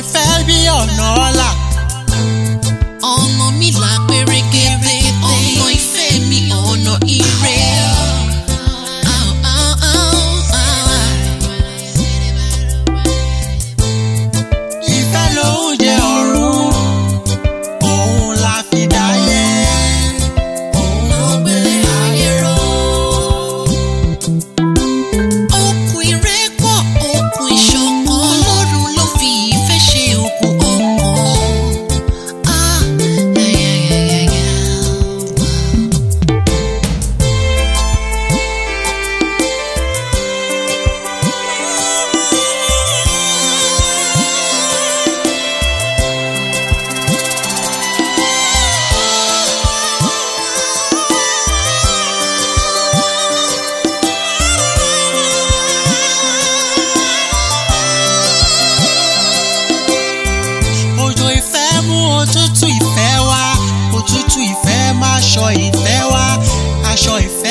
ìfẹ́ bí ọ̀nà ọ̀la. aṣọ ìfẹ́ wá aṣọ ìfẹ́.